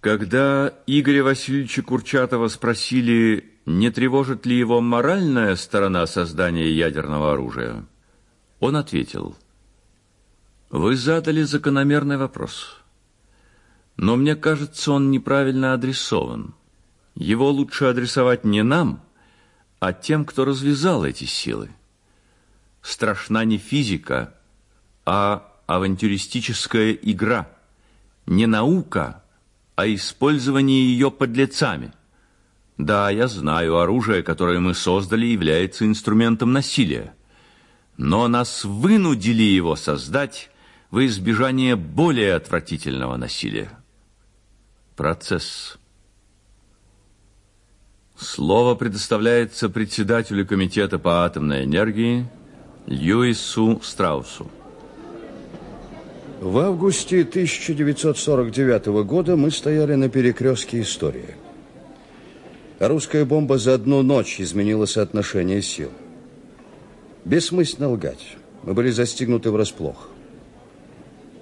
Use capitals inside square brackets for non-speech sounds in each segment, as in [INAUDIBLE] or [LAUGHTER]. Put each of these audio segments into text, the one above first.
Когда Игоря Васильевича Курчатова спросили, не тревожит ли его моральная сторона создания ядерного оружия, он ответил, «Вы задали закономерный вопрос, но мне кажется, он неправильно адресован. Его лучше адресовать не нам, а тем, кто развязал эти силы. Страшна не физика, а авантюристическая игра, не наука, а использование ее подлецами. Да, я знаю, оружие, которое мы создали, является инструментом насилия. Но нас вынудили его создать во избежание более отвратительного насилия. Процесс. Слово предоставляется председателю Комитета по атомной энергии Льюису Страусу. В августе 1949 года мы стояли на перекрестке истории. Русская бомба за одну ночь изменила соотношение сил. Бессмысленно лгать. Мы были застигнуты врасплох.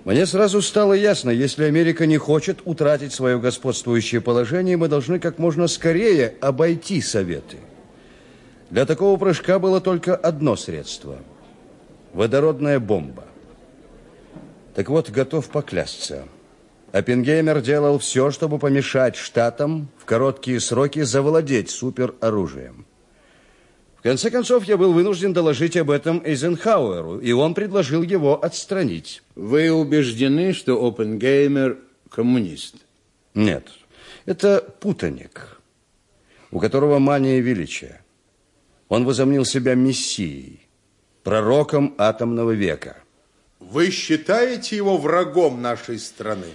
Мне сразу стало ясно, если Америка не хочет утратить свое господствующее положение, мы должны как можно скорее обойти Советы. Для такого прыжка было только одно средство – водородная бомба. Так вот, готов поклясться. Оппенгеймер делал все, чтобы помешать Штатам в короткие сроки завладеть супероружием. В конце концов, я был вынужден доложить об этом Эйзенхауэру, и он предложил его отстранить. Вы убеждены, что Оппенгеймер коммунист? Нет, это путаник, у которого мания величия. Он возомнил себя мессией, пророком атомного века – вы считаете его врагом нашей страны?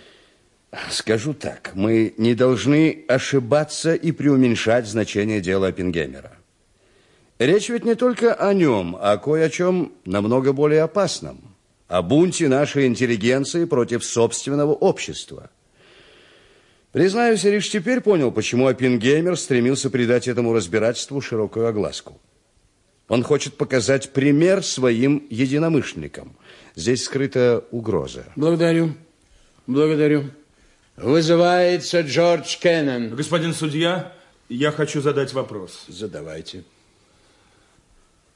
Скажу так, мы не должны ошибаться и преуменьшать значение дела Оппенгеймера. Речь ведь не только о нем, а кое о чем намного более опасном. О бунте нашей интеллигенции против собственного общества. Признаюсь, я лишь теперь понял, почему Оппенгеймер стремился придать этому разбирательству широкую огласку. Он хочет показать пример своим единомышленникам. Здесь скрыта угроза. Благодарю. Благодарю. Вызывается Джордж Кеннон. Господин судья, я хочу задать вопрос. Задавайте.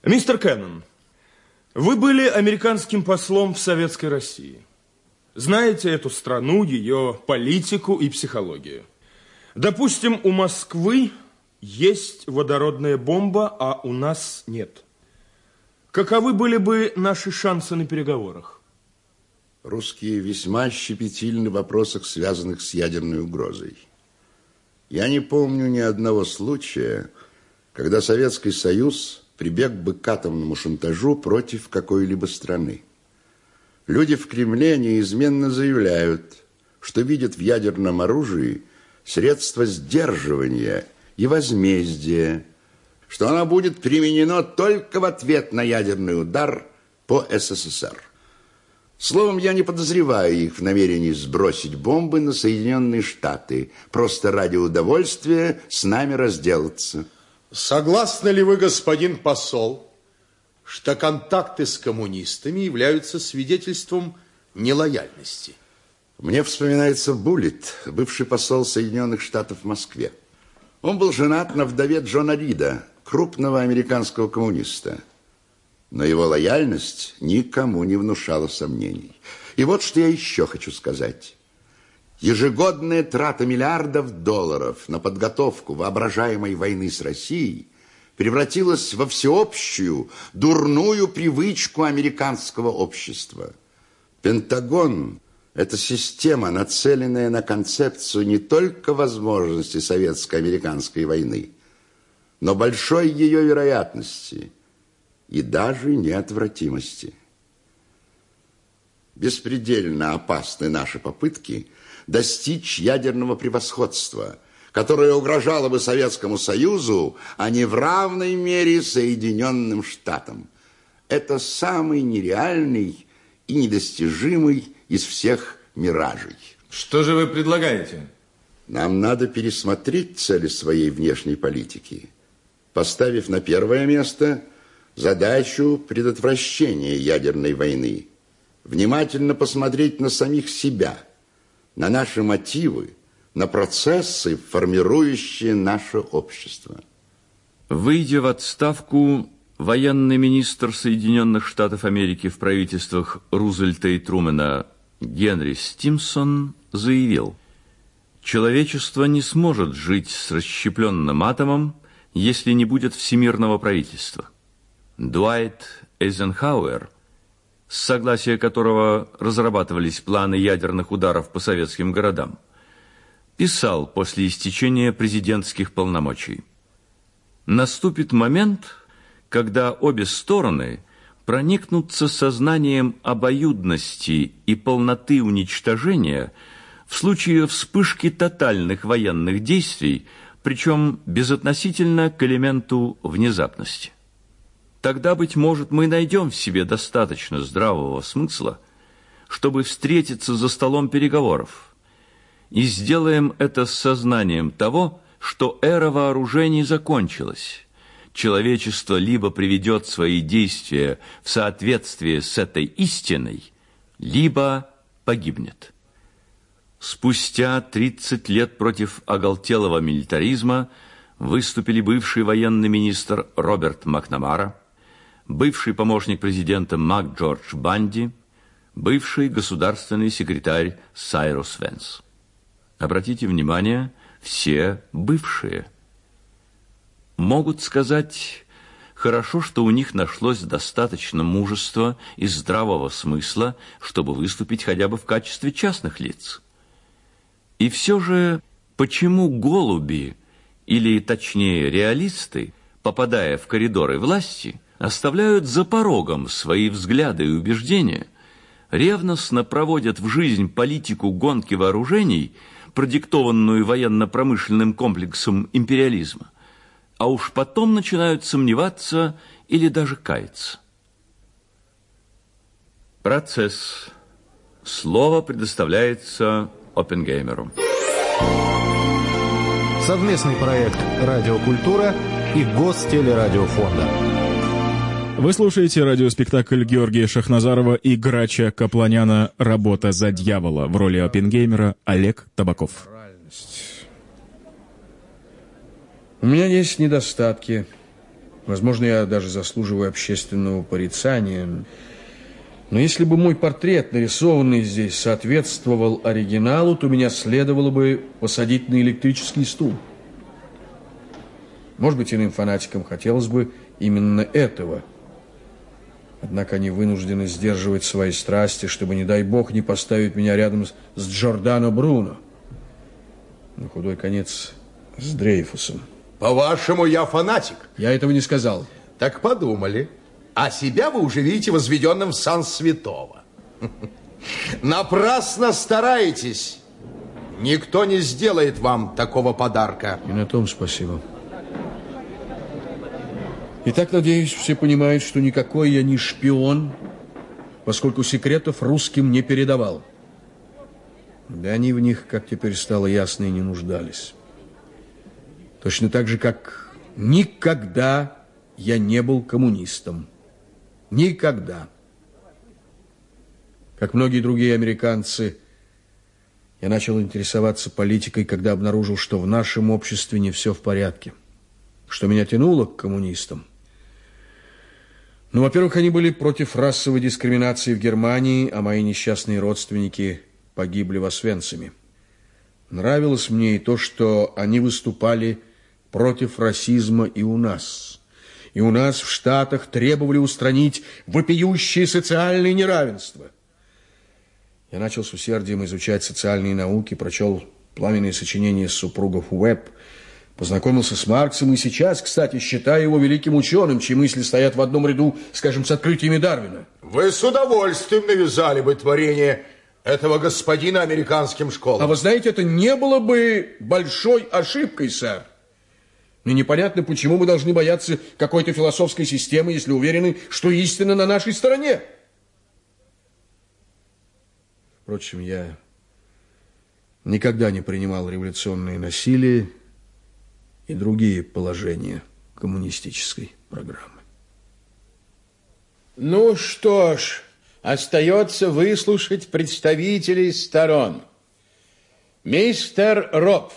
Мистер Кеннон, вы были американским послом в Советской России. Знаете эту страну, ее политику и психологию. Допустим, у Москвы есть водородная бомба, а у нас нет. Каковы были бы наши шансы на переговорах? Русские весьма щепетильны в вопросах, связанных с ядерной угрозой. Я не помню ни одного случая, когда Советский Союз прибег бы к атомному шантажу против какой-либо страны. Люди в Кремле неизменно заявляют, что видят в ядерном оружии средства сдерживания и возмездия, что оно будет применено только в ответ на ядерный удар по СССР. Словом, я не подозреваю их в намерении сбросить бомбы на Соединенные Штаты, просто ради удовольствия с нами разделаться. Согласны ли вы, господин посол, что контакты с коммунистами являются свидетельством нелояльности? Мне вспоминается Буллет, бывший посол Соединенных Штатов в Москве. Он был женат на вдове Джона Рида, крупного американского коммуниста. Но его лояльность никому не внушала сомнений. И вот что я еще хочу сказать. Ежегодная трата миллиардов долларов на подготовку воображаемой войны с Россией превратилась во всеобщую дурную привычку американского общества. Пентагон это система, нацеленная на концепцию не только возможности советско-американской войны, но большой ее вероятности и даже неотвратимости. Беспредельно опасны наши попытки достичь ядерного превосходства, которое угрожало бы Советскому Союзу, а не в равной мере Соединенным Штатам. Это самый нереальный и недостижимый из всех миражей. Что же вы предлагаете? Нам надо пересмотреть цели своей внешней политики, поставив на первое место задачу предотвращения ядерной войны, внимательно посмотреть на самих себя, на наши мотивы, на процессы, формирующие наше общество. Выйдя в отставку, военный министр Соединенных Штатов Америки в правительствах Рузвельта и Трумэна Генри Стимсон заявил, человечество не сможет жить с расщепленным атомом, если не будет всемирного правительства. Дуайт Эйзенхауэр, с согласия которого разрабатывались планы ядерных ударов по советским городам, писал после истечения президентских полномочий. Наступит момент, когда обе стороны проникнутся сознанием обоюдности и полноты уничтожения в случае вспышки тотальных военных действий, причем безотносительно к элементу внезапности. Тогда, быть может, мы найдем в себе достаточно здравого смысла, чтобы встретиться за столом переговоров, и сделаем это с сознанием того, что эра вооружений закончилась. Человечество либо приведет свои действия в соответствие с этой истиной, либо погибнет. Спустя 30 лет против оголтелого милитаризма выступили бывший военный министр Роберт Макнамара, бывший помощник президента Мак Джордж Банди, бывший государственный секретарь Сайрус Венс. Обратите внимание, все бывшие. Могут сказать, хорошо, что у них нашлось достаточно мужества и здравого смысла, чтобы выступить хотя бы в качестве частных лиц. И все же, почему голуби, или точнее реалисты, попадая в коридоры власти, оставляют за порогом свои взгляды и убеждения, ревностно проводят в жизнь политику гонки вооружений, продиктованную военно-промышленным комплексом империализма, а уж потом начинают сомневаться или даже каяться. Процесс. Слово предоставляется Оппенгеймеру. Совместный проект «Радиокультура» и Гостелерадиофонда. Вы слушаете радиоспектакль Георгия Шахназарова и Грача Капланяна «Работа за дьявола» в роли опенгеймера Олег Табаков. У меня есть недостатки. Возможно, я даже заслуживаю общественного порицания. Но если бы мой портрет, нарисованный здесь, соответствовал оригиналу, то меня следовало бы посадить на электрический стул. Может быть, иным фанатикам хотелось бы именно этого – Однако они вынуждены сдерживать свои страсти, чтобы, не дай бог, не поставить меня рядом с Джордано Бруно. На худой конец с Дрейфусом. По-вашему, я фанатик? Я этого не сказал. Так подумали. А себя вы уже видите возведенным в сан святого. [LAUGHS] Напрасно стараетесь. Никто не сделает вам такого подарка. И на том спасибо. Итак, надеюсь, все понимают, что никакой я не шпион, поскольку секретов русским не передавал. Да они в них, как теперь стало ясно, и не нуждались. Точно так же, как никогда я не был коммунистом. Никогда. Как многие другие американцы, я начал интересоваться политикой, когда обнаружил, что в нашем обществе не все в порядке, что меня тянуло к коммунистам. Ну, во-первых, они были против расовой дискриминации в Германии, а мои несчастные родственники погибли в Освенциме. Нравилось мне и то, что они выступали против расизма и у нас. И у нас в Штатах требовали устранить вопиющее социальное неравенство. Я начал с усердием изучать социальные науки, прочел пламенные сочинения супругов Уэбб, Познакомился с Марксом и сейчас, кстати, считаю его великим ученым, чьи мысли стоят в одном ряду, скажем, с открытиями Дарвина. Вы с удовольствием навязали бы творение этого господина американским школам. А вы знаете, это не было бы большой ошибкой, сэр. Мне непонятно, почему мы должны бояться какой-то философской системы, если уверены, что истина на нашей стороне. Впрочем, я никогда не принимал революционное насилие, и другие положения коммунистической программы. Ну что ж, остается выслушать представителей сторон. Мистер Роб,